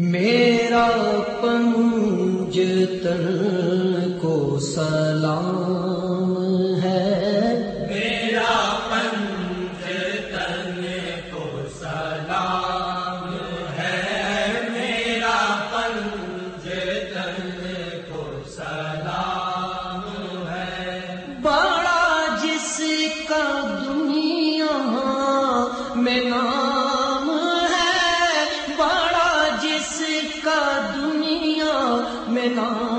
میرا پنج تن کو سلام ہے۔ میرا پنج تن کو سلام ہے۔ میرا پنج تن کو سلام ہے۔ بڑا جس کا دنیا میں نام کام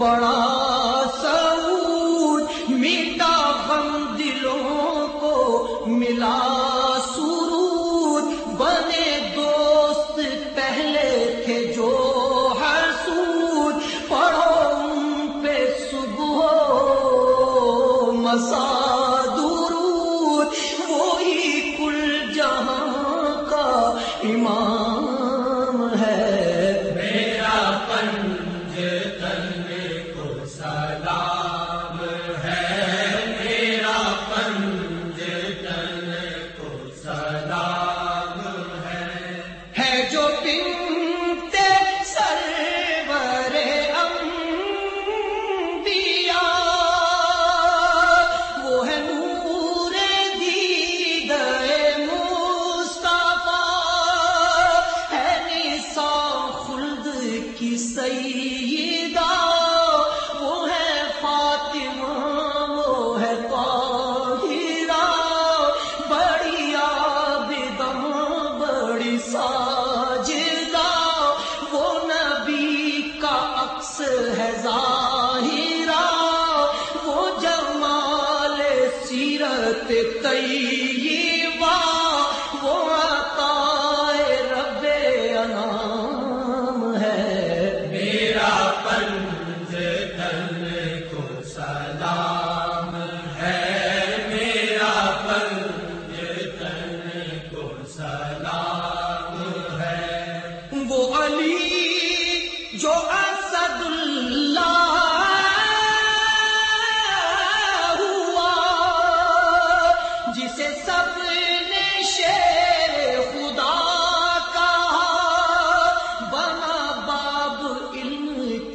بڑا سعود میٹا غم دلوں کو ملا تئی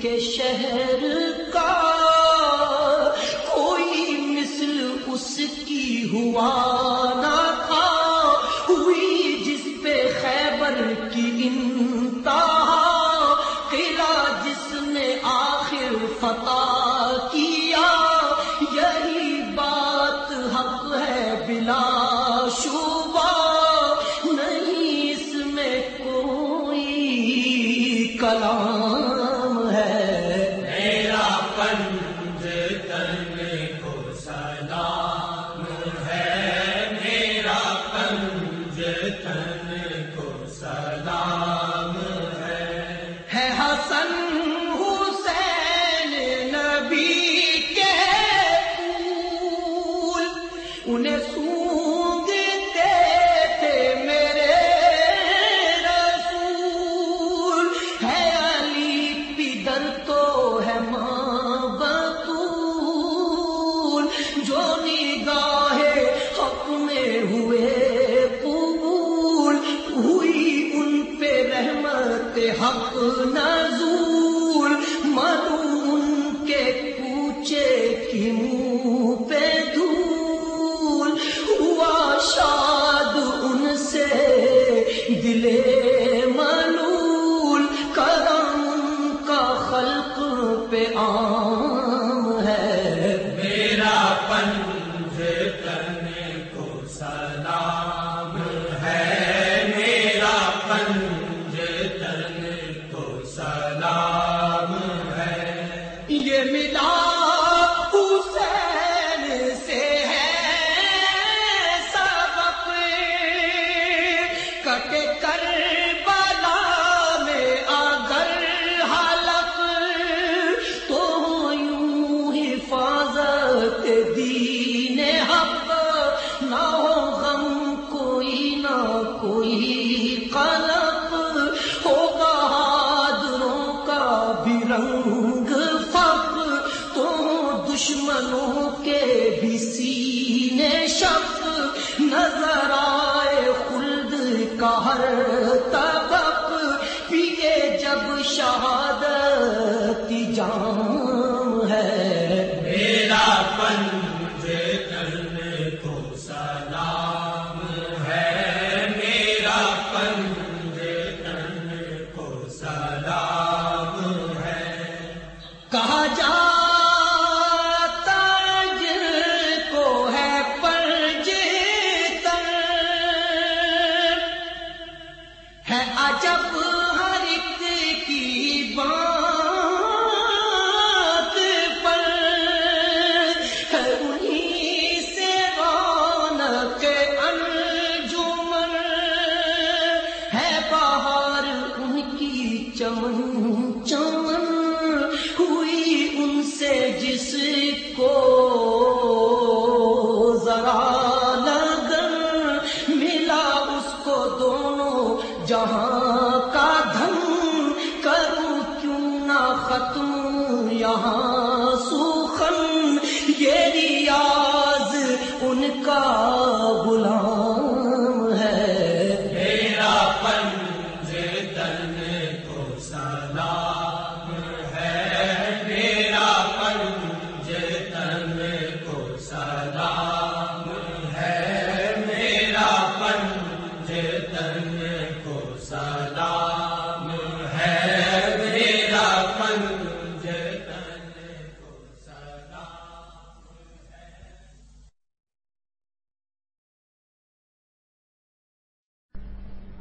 کے شہر کا کوئی مثل اس کی ہوا نہ تھا، ہوئی جس پہ خیبر کی انتہا، قلعہ جس نے آخر فتح کیا، یہی بات حق ہے بلا نہیں اس میں کوئی کلام رحمت، حق نازول، معلوم کے کوچے کی منہ پہ دھول، ہوا شاد ان سے دلے شب نظر آئے خلد کا ہر طبق پیے جب شہادت جان۔ جس کو ذرا لگن ملا، اس کو دونوں جہاں کا دھن کروں، کیوں نہ ختم یہاں